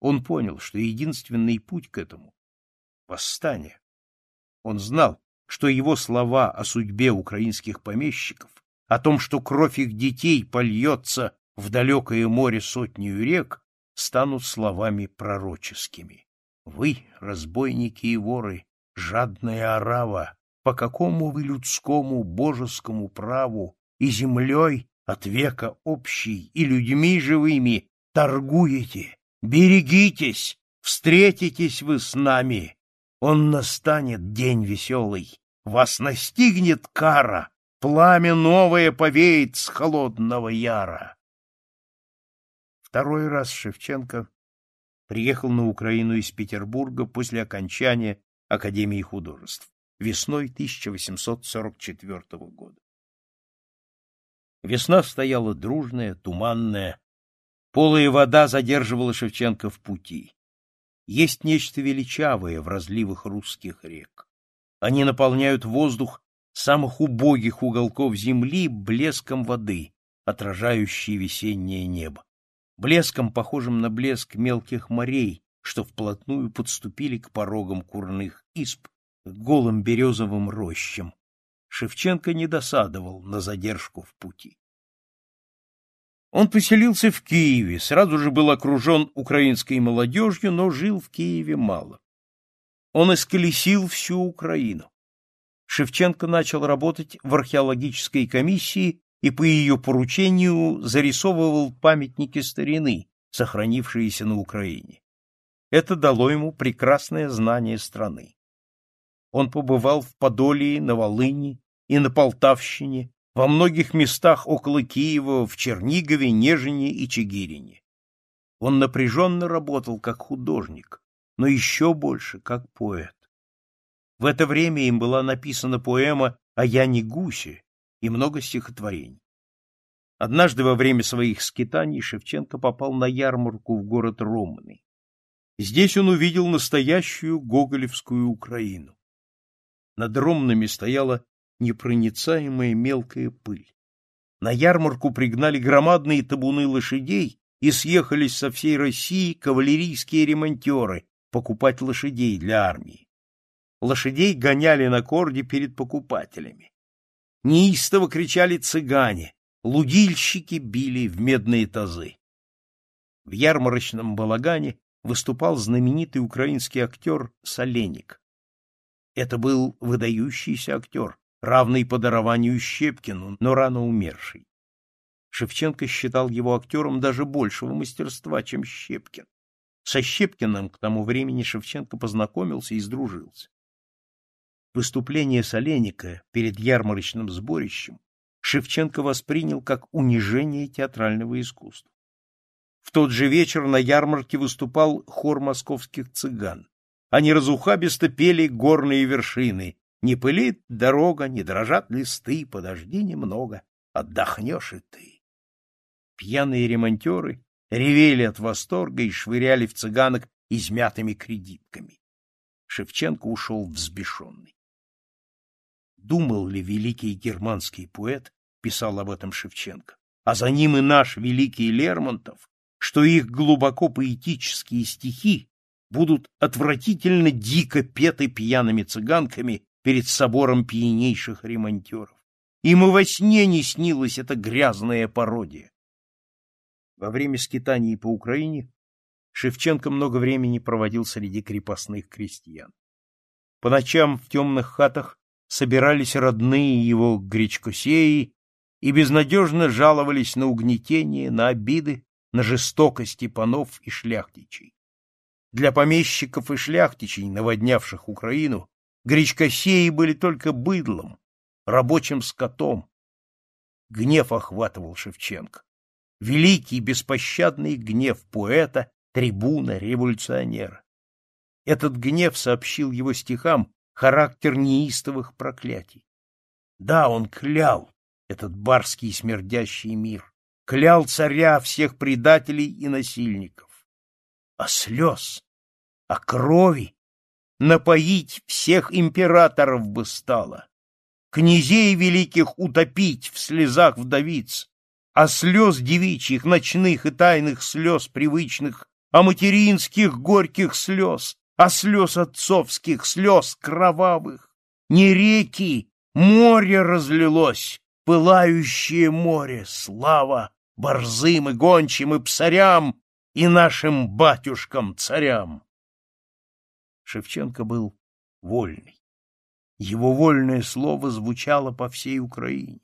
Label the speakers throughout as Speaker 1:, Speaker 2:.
Speaker 1: Он понял, что единственный путь к этому — восстание. Он знал, что его слова о судьбе украинских помещиков, о том, что кровь их детей польется в далекое море сотнею рек, станут словами пророческими. Вы, разбойники и воры, жадная орава, по какому вы людскому божескому праву и землей от века общей, и людьми живыми торгуете, Берегитесь, встретитесь вы с нами. Он настанет день веселый, вас настигнет кара, пламя новое повеет с холодного яра. Второй раз Шевченко приехал на Украину из Петербурга после окончания Академии художеств весной 1844 года. Весна стояла дружная, туманная, Полая вода задерживала Шевченко в пути. Есть нечто величавое в разливах русских рек. Они наполняют воздух самых убогих уголков земли блеском воды, отражающей весеннее небо. Блеском, похожим на блеск мелких морей, что вплотную подступили к порогам курных исп, к голым березовым рощам. Шевченко не досадовал на задержку в пути. Он поселился в Киеве, сразу же был окружен украинской молодежью, но жил в Киеве мало. Он исколесил всю Украину. Шевченко начал работать в археологической комиссии и по ее поручению зарисовывал памятники старины, сохранившиеся на Украине. Это дало ему прекрасное знание страны. Он побывал в Подолии, на Волыни и на Полтавщине, во многих местах около Киева, в Чернигове, Нежине и Чигирине. Он напряженно работал как художник, но еще больше как поэт. В это время им была написана поэма «А я не гуси» и много стихотворений. Однажды во время своих скитаний Шевченко попал на ярмарку в город Ромны. Здесь он увидел настоящую гоголевскую Украину. Над Ромнами стояла непроницаемая мелкая пыль. На ярмарку пригнали громадные табуны лошадей и съехались со всей России кавалерийские ремонтеры покупать лошадей для армии. Лошадей гоняли на корде перед покупателями. Неистово кричали цыгане, лудильщики били в медные тазы. В ярмарочном балагане выступал знаменитый украинский актер Соленик. Это был выдающийся актер, равный по дарованию Щепкину, но рано умерший. Шевченко считал его актером даже большего мастерства, чем Щепкин. Со Щепкиным к тому времени Шевченко познакомился и сдружился. Выступление Соленика перед ярмарочным сборищем Шевченко воспринял как унижение театрального искусства. В тот же вечер на ярмарке выступал хор московских цыган. Они разухабисто пели горные вершины, не пылит дорога, не дрожат листы, подожди немного, отдохнешь и ты. Пьяные ремонтеры ревели от восторга и швыряли в цыганок измятыми кредитками. Шевченко ушел взбешенный. Думал ли великий германский поэт, писал об этом Шевченко, а за ним и наш великий Лермонтов, что их глубоко поэтические стихи будут отвратительно дико петы пьяными цыганками перед собором пьянейших ремонтеров. Им во сне не снилась эта грязная пародия. Во время скитаний по Украине Шевченко много времени проводил среди крепостных крестьян. По ночам в темных хатах собирались родные его гречкосеи и безнадежно жаловались на угнетение, на обиды, на жестокости панов и шляхтичей. Для помещиков и шляхтичей, наводнявших Украину, Гречкосеи были только быдлом, рабочим скотом. Гнев охватывал Шевченко. Великий, беспощадный гнев поэта, трибуна, революционера. Этот гнев сообщил его стихам характер неистовых проклятий. Да, он клял этот барский смердящий мир, клял царя всех предателей и насильников. А слез, а крови напоить всех императоров бы стало, князей великих утопить в слезах вдовиц, а слез девичьих, ночных и тайных слез привычных, а материнских горьких слез, а слез отцовских, слез кровавых. Не реки, море разлилось, пылающее море, слава борзым и гончим и псарям и нашим батюшкам-царям. Шевченко был вольный. Его вольное слово звучало по всей Украине.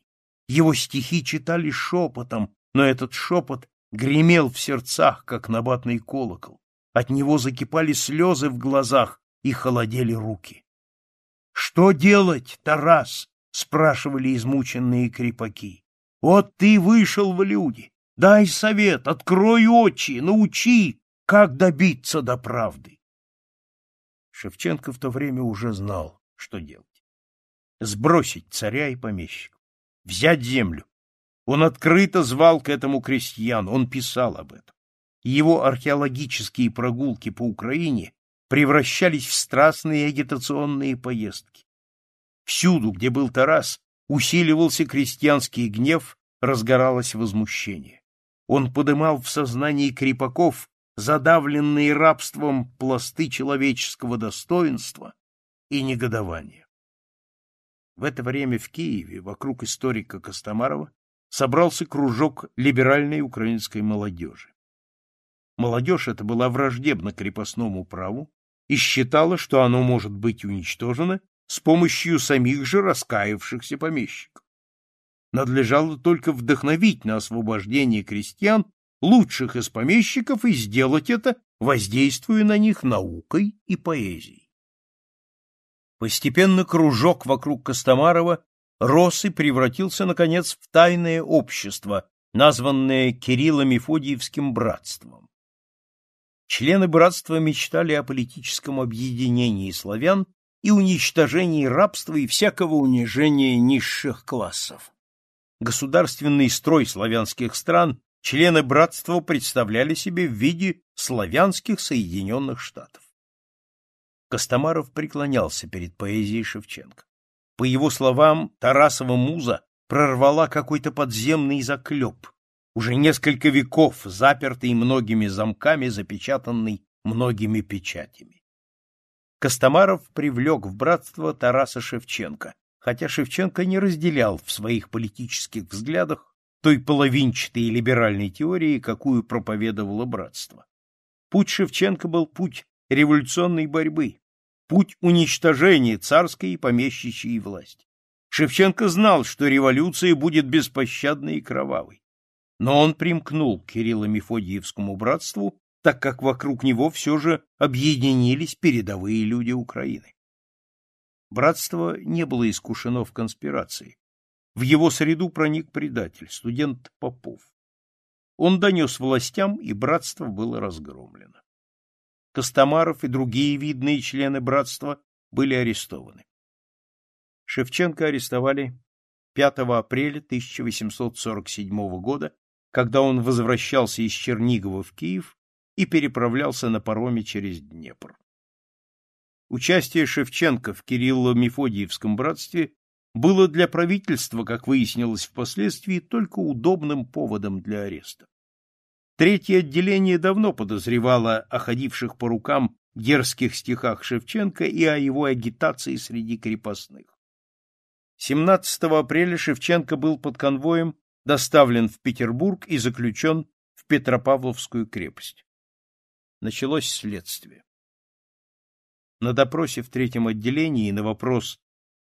Speaker 1: Его стихи читали шепотом, но этот шепот гремел в сердцах, как набатный колокол. От него закипали слезы в глазах и холодели руки. «Что делать, Тарас?» — спрашивали измученные крепаки. «Вот ты вышел в люди! Дай совет, открой очи, научи, как добиться до правды!» Шевченко в то время уже знал, что делать. Сбросить царя и помещиков, взять землю. Он открыто звал к этому крестьян, он писал об этом. Его археологические прогулки по Украине превращались в страстные агитационные поездки. Всюду, где был Тарас, усиливался крестьянский гнев, разгоралось возмущение. Он подымал в сознании крепаков задавленные рабством пласты человеческого достоинства и негодования. В это время в Киеве вокруг историка Костомарова собрался кружок либеральной украинской молодежи. Молодежь эта была враждебна крепостному праву и считала, что оно может быть уничтожено с помощью самих же раскаявшихся помещиков. Надлежало только вдохновить на освобождение крестьян лучших из помещиков и сделать это, воздействуя на них наукой и поэзией. Постепенно кружок вокруг Костомарова рос и превратился, наконец, в тайное общество, названное Кирилло-Мефодиевским братством. Члены братства мечтали о политическом объединении славян и уничтожении рабства и всякого унижения низших классов. Государственный строй славянских стран члены братства представляли себе в виде славянских Соединенных Штатов. Костомаров преклонялся перед поэзией Шевченко. По его словам, Тарасова муза прорвала какой-то подземный заклеп, уже несколько веков запертый многими замками, запечатанный многими печатями. Костомаров привлек в братство Тараса Шевченко, хотя Шевченко не разделял в своих политических взглядах той половинчатой либеральной теории, какую проповедовало братство. Путь Шевченко был путь революционной борьбы, путь уничтожения царской и помещичьей власти. Шевченко знал, что революция будет беспощадной и кровавой. Но он примкнул к Кирилло-Мефодиевскому братству, так как вокруг него все же объединились передовые люди Украины. Братство не было искушено в конспирации, в его среду проник предатель, студент Попов. Он донес властям, и братство было разгромлено. Костомаров и другие видные члены братства были арестованы. Шевченко арестовали 5 апреля 1847 года, когда он возвращался из Чернигова в Киев и переправлялся на пароме через Днепр. Участие Шевченко в Кирилло-Мефодиевском братстве было для правительства, как выяснилось впоследствии, только удобным поводом для ареста. Третье отделение давно подозревало о ходивших по рукам дерзких стихах Шевченко и о его агитации среди крепостных. 17 апреля Шевченко был под конвоем доставлен в Петербург и заключен в Петропавловскую крепость. Началось следствие. На допросе в третьем отделении на вопрос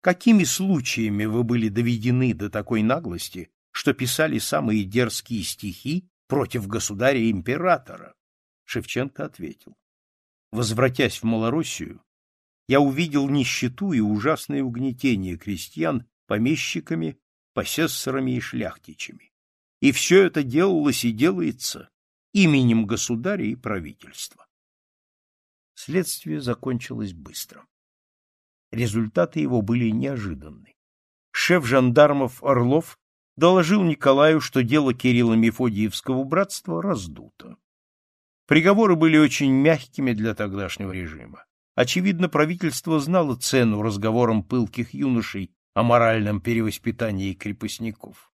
Speaker 1: Какими случаями вы были доведены до такой наглости, что писали самые дерзкие стихи против государя-императора? Шевченко ответил. Возвратясь в Малороссию, я увидел нищету и ужасное угнетение крестьян помещиками, посессорами и шляхтичами. И все это делалось и делается именем государя и правительства. Следствие закончилось быстро. Результаты его были неожиданны. Шеф жандармов Орлов доложил Николаю, что дело Кирилла Мефодиевского братства раздуто. Приговоры были очень мягкими для тогдашнего режима. Очевидно, правительство знало цену разговорам пылких юношей о моральном перевоспитании крепостников.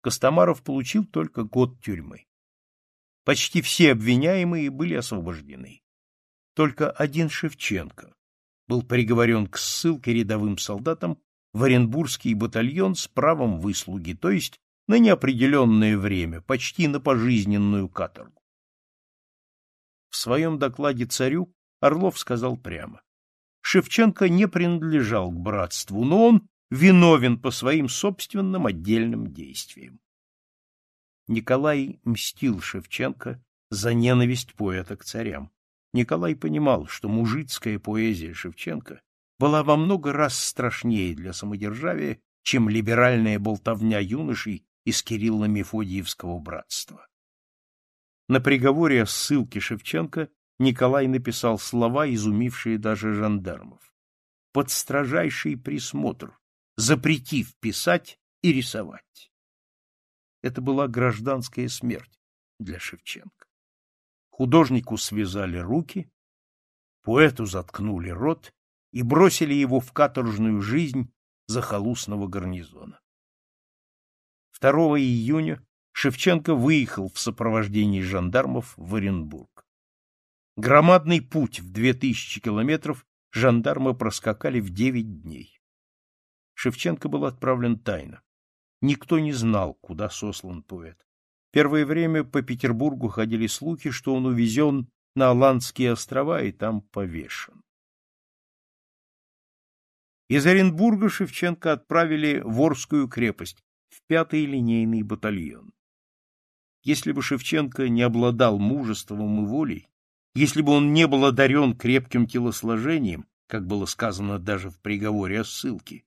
Speaker 1: Костомаров получил только год тюрьмы. Почти все обвиняемые были освобождены. Только один Шевченко, был приговорен к ссылке рядовым солдатам в Оренбургский батальон с правом выслуги, то есть на неопределенное время, почти на пожизненную каторгу. В своем докладе царю Орлов сказал прямо, Шевченко не принадлежал к братству, но он виновен по своим собственным отдельным действиям. Николай мстил Шевченко за ненависть поэта к царям. Николай понимал, что мужицкая поэзия Шевченко была во много раз страшнее для самодержавия, чем либеральная болтовня юношей из Кирилло-Мефодиевского братства. На приговоре о ссылке Шевченко Николай написал слова, изумившие даже жандармов. Под строжайший присмотр, запретив писать и рисовать. Это была гражданская смерть для Шевченко художнику связали руки, поэту заткнули рот и бросили его в каторжную жизнь захолустного гарнизона. 2 июня Шевченко выехал в сопровождении жандармов в Оренбург. Громадный путь в 2000 километров жандармы проскакали в 9 дней. Шевченко был отправлен тайно. Никто не знал, куда сослан поэт. Первое время по Петербургу ходили слухи, что он увезен на Аландские острова и там повешен. Из Оренбурга Шевченко отправили в Орскую крепость, в пятый линейный батальон. Если бы Шевченко не обладал мужеством и волей, если бы он не был одарен крепким телосложением, как было сказано даже в приговоре о ссылке,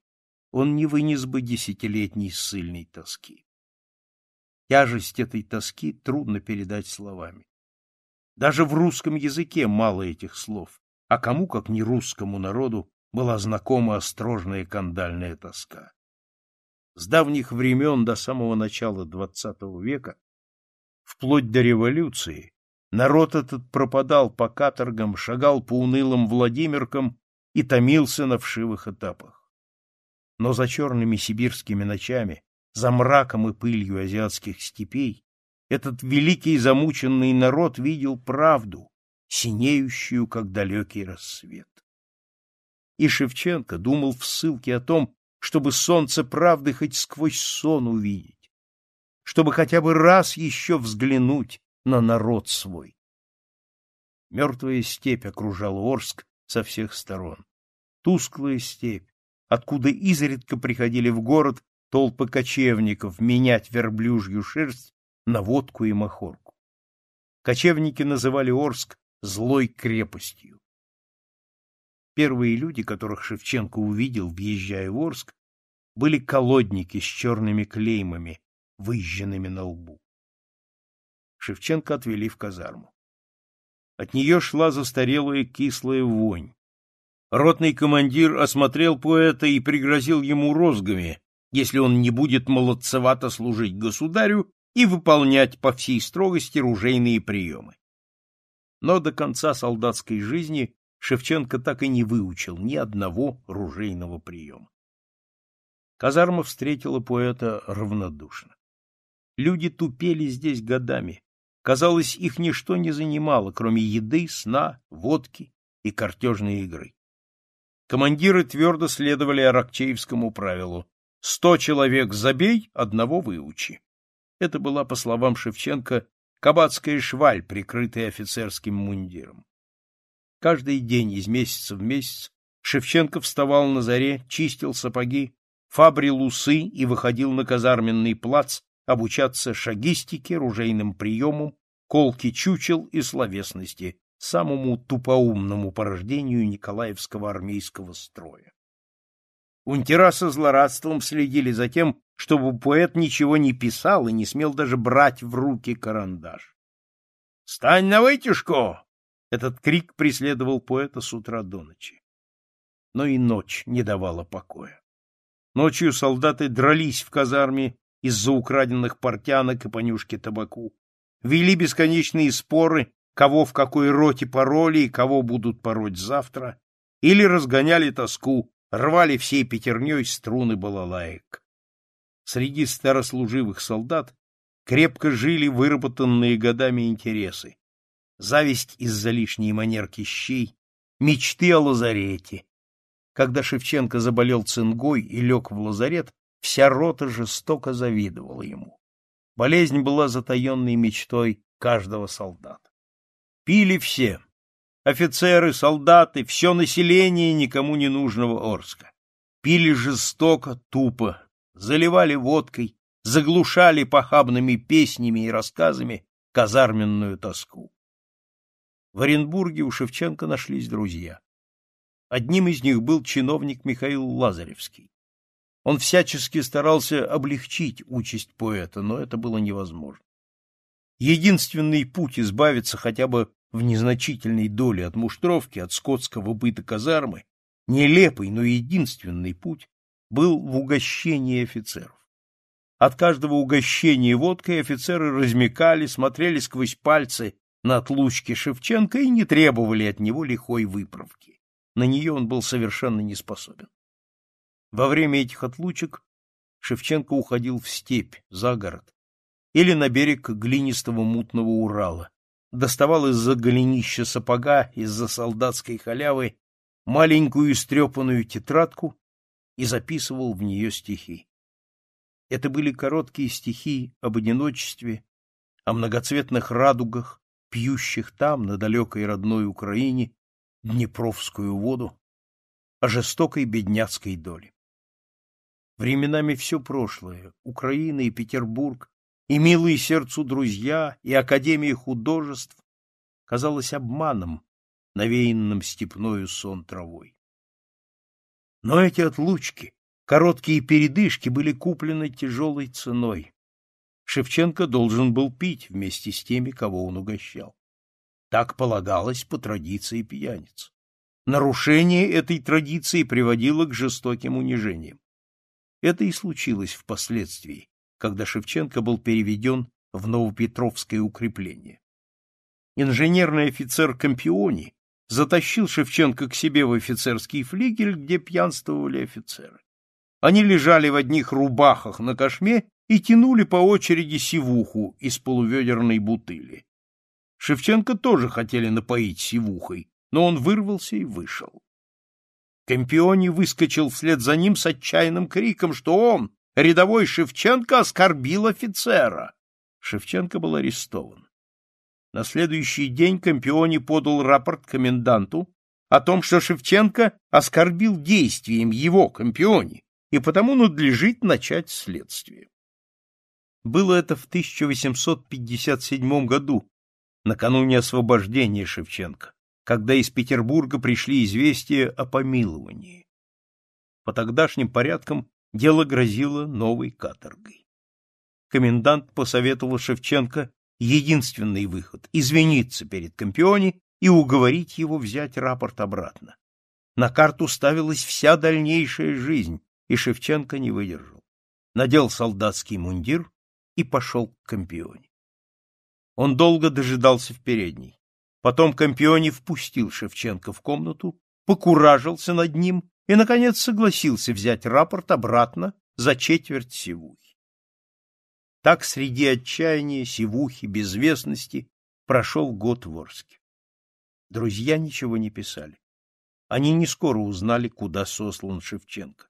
Speaker 1: он не вынес бы десятилетней ссыльной тоски. Тяжесть этой тоски трудно передать словами. Даже в русском языке мало этих слов, а кому, как не русскому народу, была знакома острожная кандальная тоска. С давних времен до самого начала XX века, вплоть до революции, народ этот пропадал по каторгам, шагал по унылым Владимиркам и томился на вшивых этапах. Но за черными сибирскими ночами, за мраком и пылью азиатских степей, этот великий замученный народ видел правду, синеющую, как далекий рассвет. И Шевченко думал в ссылке о том, чтобы солнце правды хоть сквозь сон увидеть, чтобы хотя бы раз еще взглянуть на народ свой. Мертвая степь окружала Орск со всех сторон. Тусклая степь, откуда изредка приходили в город толпы кочевников менять верблюжью шерсть на водку и махорку. Кочевники называли Орск злой крепостью. Первые люди, которых Шевченко увидел, въезжая в Орск, были колодники с черными клеймами, выжженными на лбу. Шевченко отвели в казарму. От нее шла застарелая кислая вонь. Ротный командир осмотрел поэта и пригрозил ему розгами, если он не будет молодцевато служить государю и выполнять по всей строгости ружейные приемы. Но до конца солдатской жизни Шевченко так и не выучил ни одного ружейного приема. Казарма встретила поэта равнодушно. Люди тупели здесь годами. Казалось, их ничто не занимало, кроме еды, сна, водки и картежной игры. Командиры твердо следовали Аракчеевскому правилу Сто человек забей, одного выучи. Это была, по словам Шевченко, кабацкая шваль, прикрытая офицерским мундиром. Каждый день из месяца в месяц Шевченко вставал на заре, чистил сапоги, фабрил усы и выходил на казарменный плац обучаться шагистике, ружейным приемам, колке чучел и словесности, самому тупоумному порождению Николаевского армейского строя. Унтера со злорадством следили за тем, чтобы поэт ничего не писал и не смел даже брать в руки карандаш. «Стань на вытяжку!» — этот крик преследовал поэта с утра до ночи. Но и ночь не давала покоя. Ночью солдаты дрались в казарме из-за украденных портянок и понюшки табаку. Вели бесконечные споры, кого в какой роте пороли и кого будут пороть завтра, или разгоняли тоску рвали всей пятерней струны балалаек. Среди старослуживых солдат крепко жили выработанные годами интересы. Зависть из-за лишней манерки щей, мечты о лазарете. Когда Шевченко заболел цингой и лег в лазарет, вся рота жестоко завидовала ему. Болезнь была затаенной мечтой каждого солдата. Пили все, офицеры, солдаты, все население никому не нужного Орска. Пили жестоко, тупо, заливали водкой, заглушали похабными песнями и рассказами казарменную тоску. В Оренбурге у Шевченко нашлись друзья. Одним из них был чиновник Михаил Лазаревский. Он всячески старался облегчить участь поэта, но это было невозможно. Единственный путь избавиться хотя бы в незначительной доле от муштровки, от скотского быта казармы, нелепый, но единственный путь был в угощении офицеров. От каждого угощения водкой офицеры размекали, смотрели сквозь пальцы на отлучки Шевченко и не требовали от него лихой выправки. На нее он был совершенно не способен. Во время этих отлучек Шевченко уходил в степь, за город, или на берег глинистого мутного Урала, доставал из-за голенища сапога, из-за солдатской халявы маленькую истрепанную тетрадку и записывал в нее стихи. Это были короткие стихи об одиночестве, о многоцветных радугах, пьющих там, на далекой родной Украине, Днепровскую воду, о жестокой бедняцкой доле. Временами все прошлое, Украина и Петербург, и милые сердцу друзья, и академии художеств казалось обманом, навеянным степною сон травой. Но эти отлучки, короткие передышки были куплены тяжелой ценой. Шевченко должен был пить вместе с теми, кого он угощал. Так полагалось по традиции пьяниц. Нарушение этой традиции приводило к жестоким унижениям. Это и случилось впоследствии, когда Шевченко был переведен в Новопетровское укрепление. Инженерный офицер Компиони затащил Шевченко к себе в офицерский флигель, где пьянствовали офицеры. Они лежали в одних рубахах на кошме и тянули по очереди сивуху из полуведерной бутыли. Шевченко тоже хотели напоить сивухой, но он вырвался и вышел. Компиони выскочил вслед за ним с отчаянным криком, что он, рядовой Шевченко оскорбил офицера. Шевченко был арестован. На следующий день Компиони подал рапорт коменданту о том, что Шевченко оскорбил действием его Компиони, и потому надлежит начать следствие. Было это в 1857 году, накануне освобождения Шевченко, когда из Петербурга пришли известия о помиловании. По тогдашним порядкам Дело грозило новой каторгой. Комендант посоветовал Шевченко единственный выход — извиниться перед Компиони и уговорить его взять рапорт обратно. На карту ставилась вся дальнейшая жизнь, и Шевченко не выдержал. Надел солдатский мундир и пошел к Компионе. Он долго дожидался в передней. Потом Компионе впустил Шевченко в комнату, покуражился над ним и, наконец, согласился взять рапорт обратно за четверть сивухи. Так среди отчаяния, сивухи, безвестности прошел год в Орске. Друзья ничего не писали. Они не скоро узнали, куда сослан Шевченко.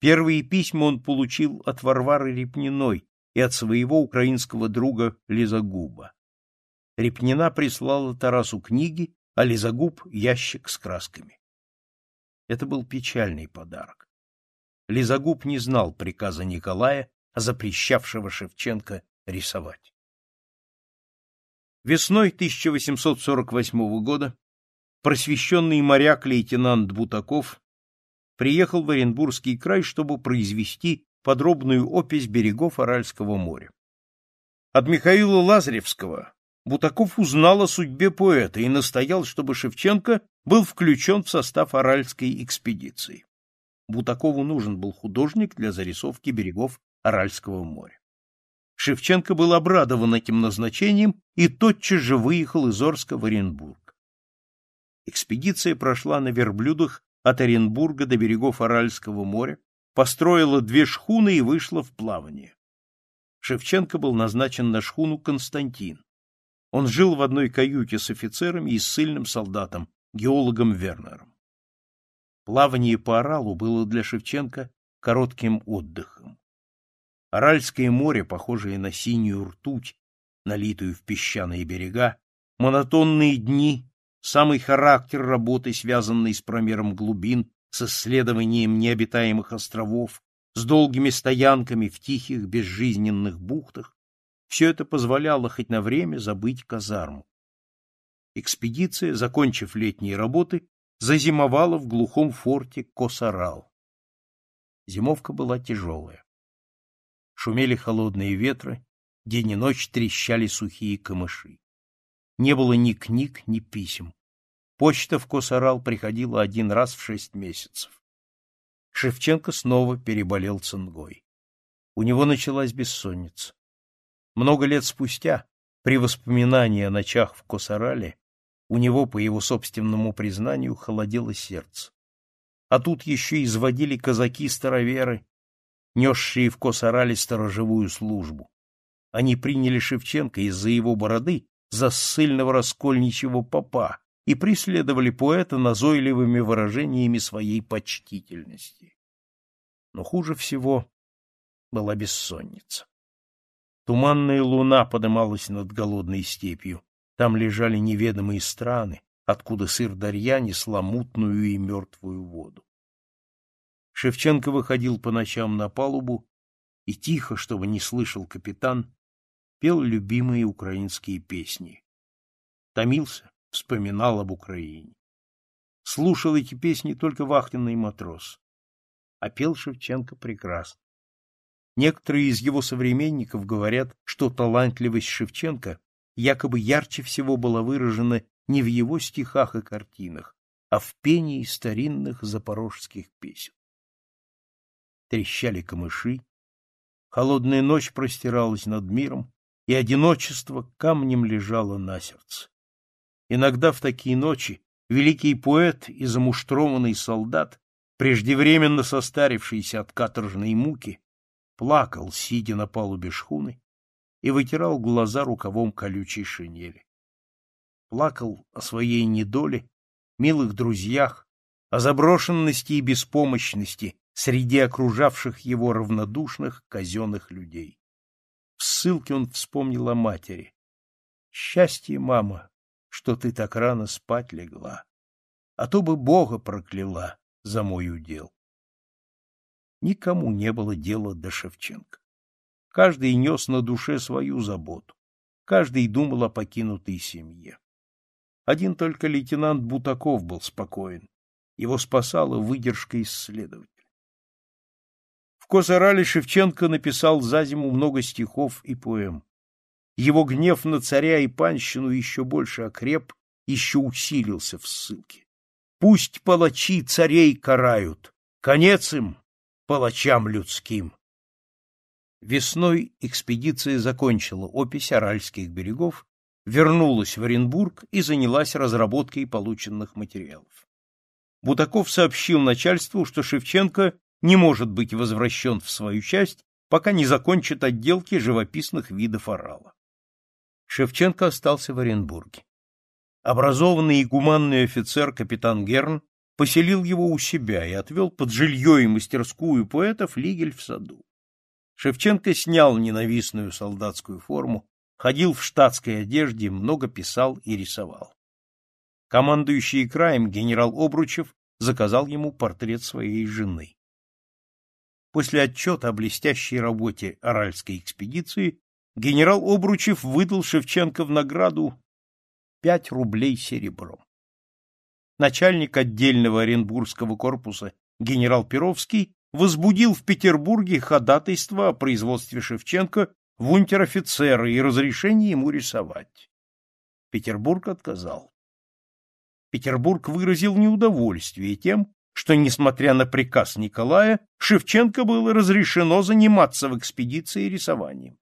Speaker 1: Первые письма он получил от Варвары Репниной и от своего украинского друга Лизагуба. Репнина прислала Тарасу книги, а Лизагуб — ящик с красками. Это был печальный подарок. Лизагуб не знал приказа Николая, запрещавшего Шевченко рисовать. Весной 1848 года просвещенный моряк лейтенант Бутаков приехал в Оренбургский край, чтобы произвести подробную опись берегов Аральского моря. От Михаила Лазаревского Бутаков узнал о судьбе поэта и настоял, чтобы Шевченко был включен в состав Аральской экспедиции. Бутакову нужен был художник для зарисовки берегов Аральского моря. Шевченко был обрадован этим назначением и тотчас же выехал из Орска в Оренбург. Экспедиция прошла на верблюдах от Оренбурга до берегов Аральского моря, построила две шхуны и вышла в плавание. Шевченко был назначен на шхуну Константин. Он жил в одной каюте с офицером и сильным солдатом, геологом Вернером. Плавание по Аралу было для Шевченко коротким отдыхом. Аральское море, похожее на синюю ртуть, налитую в песчаные берега, монотонные дни, самый характер работы, связанный с промером глубин, с исследованием необитаемых островов, с долгими стоянками в тихих безжизненных бухтах, все это позволяло хоть на время забыть казарму. Экспедиция, закончив летние работы, зазимовала в глухом форте Косарал. Зимовка была тяжелая. Шумели холодные ветры, день и ночь трещали сухие камыши. Не было ни книг, ни писем. Почта в Косарал приходила один раз в шесть месяцев. Шевченко снова переболел цингой. У него началась бессонница. Много лет спустя, при воспоминании о ночах в Косарале, у него, по его собственному признанию, холодело сердце. А тут еще изводили казаки-староверы, несшие в Косарале сторожевую службу. Они приняли Шевченко из-за его бороды за ссыльного раскольничьего попа и преследовали поэта назойливыми выражениями своей почтительности. Но хуже всего была бессонница. Туманная луна поднималась над голодной степью. Там лежали неведомые страны, откуда сыр Дарья несла мутную и мертвую воду. Шевченко выходил по ночам на палубу и тихо, чтобы не слышал капитан, пел любимые украинские песни. Томился, вспоминал об Украине. Слушал эти песни только вахтенный матрос. А пел Шевченко прекрасно. Некоторые из его современников говорят, что талантливость Шевченко якобы ярче всего была выражена не в его стихах и картинах, а в пении старинных запорожских песен. Трещали камыши, холодная ночь простиралась над миром, и одиночество камнем лежало на сердце. Иногда в такие ночи великий поэт и замуштрованный солдат, преждевременно состарившийся от каторжной муки, плакал, сидя на палубе шхуны, и вытирал глаза рукавом колючей шинели. Плакал о своей недоле, милых друзьях, о заброшенности и беспомощности среди окружавших его равнодушных казенных людей. В ссылке он вспомнил о матери. «Счастье, мама, что ты так рано спать легла, а то бы Бога прокляла за мой удел». Никому не было дела до Шевченко. Каждый нес на душе свою заботу, каждый думал о покинутой семье. Один только лейтенант Бутаков был спокоен. Его спасала выдержка исследователя. В Косарале Шевченко написал за зиму много стихов и поэм. Его гнев на царя и панщину еще больше окреп, еще усилился в ссылке. «Пусть палачи царей карают! Конец им! палачам людским. Весной экспедиция закончила опись Аральских берегов, вернулась в Оренбург и занялась разработкой полученных материалов. Бутаков сообщил начальству, что Шевченко не может быть возвращен в свою часть, пока не закончит отделки живописных видов орала. Шевченко остался в Оренбурге. Образованный и гуманный офицер капитан Герн поселил его у себя и отвел под жилье и мастерскую поэта флигель в саду. Шевченко снял ненавистную солдатскую форму, ходил в штатской одежде, много писал и рисовал. Командующий краем генерал Обручев заказал ему портрет своей жены. После отчета о блестящей работе Аральской экспедиции генерал Обручев выдал Шевченко в награду пять рублей серебром начальник отдельного Оренбургского корпуса генерал Перовский возбудил в Петербурге ходатайство о производстве Шевченко в унтер-офицера и разрешении ему рисовать. Петербург отказал. Петербург выразил неудовольствие тем, что, несмотря на приказ Николая, Шевченко было разрешено заниматься в экспедиции рисованием.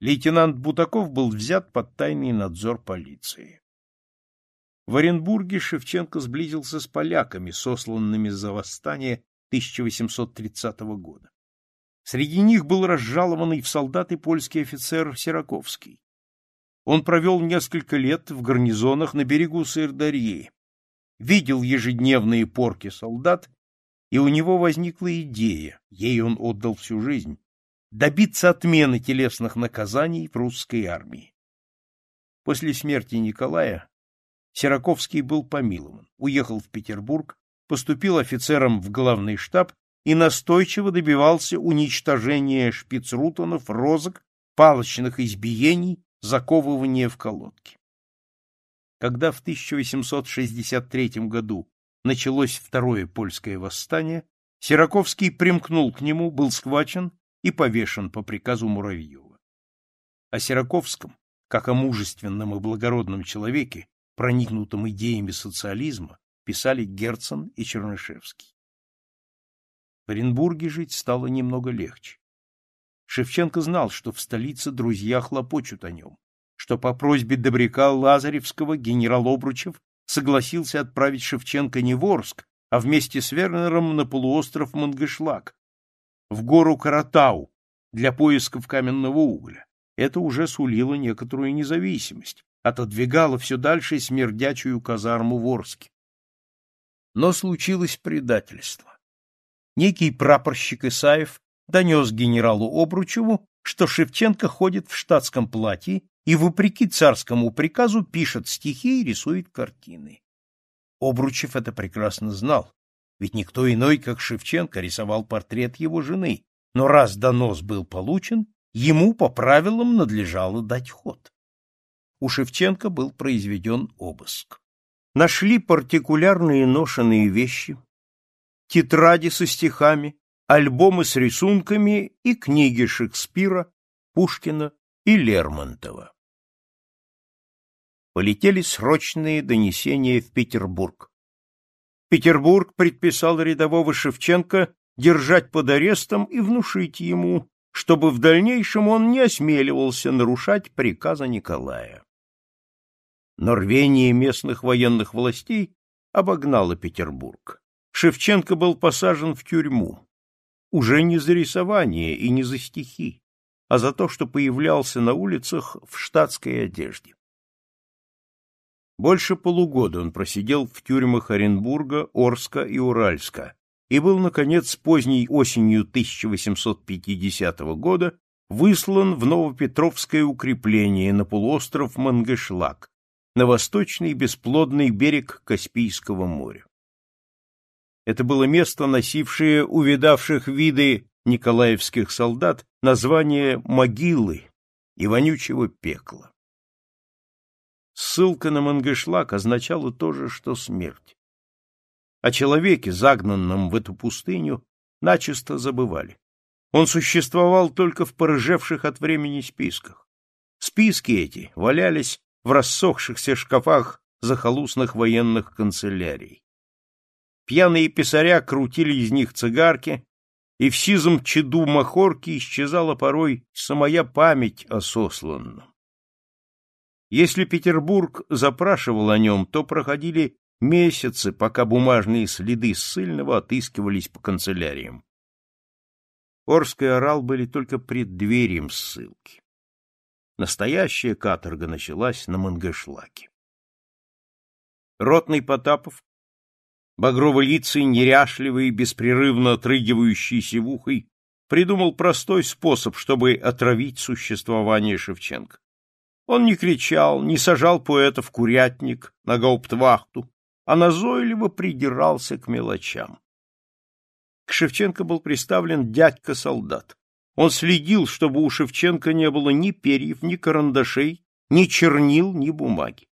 Speaker 1: Лейтенант Бутаков был взят под тайный надзор полиции. В Оренбурге Шевченко сблизился с поляками, сосланными за восстание 1830 года. Среди них был разжалованный в солдаты польский офицер Сираковский. Он провел несколько лет в гарнизонах на берегу Сырдарьи, видел ежедневные порки солдат, и у него возникла идея, ей он отдал всю жизнь, добиться отмены телесных наказаний в русской армии. После смерти Николая Сираковский был помилован, уехал в Петербург, поступил офицером в главный штаб и настойчиво добивался уничтожения шпицрутонов, розок, палочных избиений, заковывания в колодки. Когда в 1863 году началось второе польское восстание, Сираковский примкнул к нему, был схвачен и повешен по приказу Муравьева. О Сираковском, как о мужественном и благородном человеке, проникнутым идеями социализма, писали Герцен и Чернышевский. В Оренбурге жить стало немного легче. Шевченко знал, что в столице друзья хлопочут о нем, что по просьбе добряка Лазаревского генерал Обручев согласился отправить Шевченко не в Орск, а вместе с Вернером на полуостров Мангышлак, в гору Каратау, для поисков каменного угля. Это уже сулило некоторую независимость, отодвигала все дальше смердячую казарму Ворски. Но случилось предательство. Некий прапорщик Исаев донес генералу Обручеву, что Шевченко ходит в штатском платье и, вопреки царскому приказу, пишет стихи и рисует картины. Обручев это прекрасно знал, ведь никто иной, как Шевченко, рисовал портрет его жены, но раз донос был получен, ему по правилам надлежало дать ход у Шевченко был произведен обыск. Нашли партикулярные ношенные вещи, тетради со стихами, альбомы с рисунками и книги Шекспира, Пушкина и Лермонтова. Полетели срочные донесения в Петербург. Петербург предписал рядового Шевченко держать под арестом и внушить ему, чтобы в дальнейшем он не осмеливался нарушать приказа Николая но рвение местных военных властей обогнало Петербург. Шевченко был посажен в тюрьму. Уже не за рисование и не за стихи, а за то, что появлялся на улицах в штатской одежде. Больше полугода он просидел в тюрьмах Оренбурга, Орска и Уральска и был, наконец, поздней осенью 1850 года выслан в Новопетровское укрепление на полуостров Мангышлак, на восточный бесплодный берег Каспийского моря. Это было место, носившее увидавших виды николаевских солдат название могилы и вонючего пекла. Ссылка на Мангышлак означала то же, что смерть. О человеке, загнанном в эту пустыню, начисто забывали. Он существовал только в порыжевших от времени списках. Списки эти валялись в рассохшихся шкафах захолустных военных канцелярий. Пьяные писаря крутили из них цигарки, и в сизом чаду махорки исчезала порой самая память о сосланном. Если Петербург запрашивал о нем, то проходили месяцы, пока бумажные следы ссыльного отыскивались по канцеляриям. Орск и Орал были только преддверием ссылки. Настоящая каторга началась на Мангышлаке. Ротный Потапов, багрово-лицый, неряшливый, беспрерывно отрыгивающий севухой, придумал простой способ, чтобы отравить существование Шевченко. Он не кричал, не сажал поэта в курятник, на гауптвахту, а назойливо придирался к мелочам. К Шевченко был приставлен дядька-солдат. Он следил, чтобы у Шевченко не было ни перьев, ни карандашей, ни чернил, ни бумаги.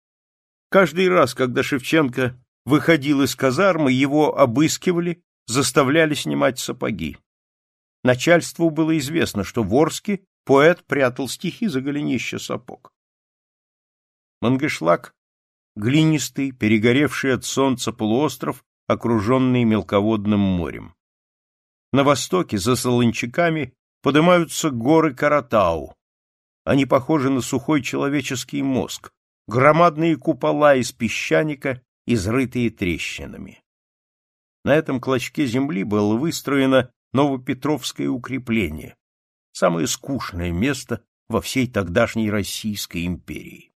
Speaker 1: Каждый раз, когда Шевченко выходил из казармы, его обыскивали, заставляли снимать сапоги. Начальству было известно, что в Орске поэт прятал стихи за голенища сапог. Мангышлак — глинистый, перегоревший от солнца полуостров, окруженный мелководным морем. На востоке, за солончаками, поднимаются горы Каратау. Они похожи на сухой человеческий мозг, громадные купола из песчаника, изрытые трещинами. На этом клочке земли было выстроено Новопетровское укрепление, самое скучное место во всей тогдашней Российской империи.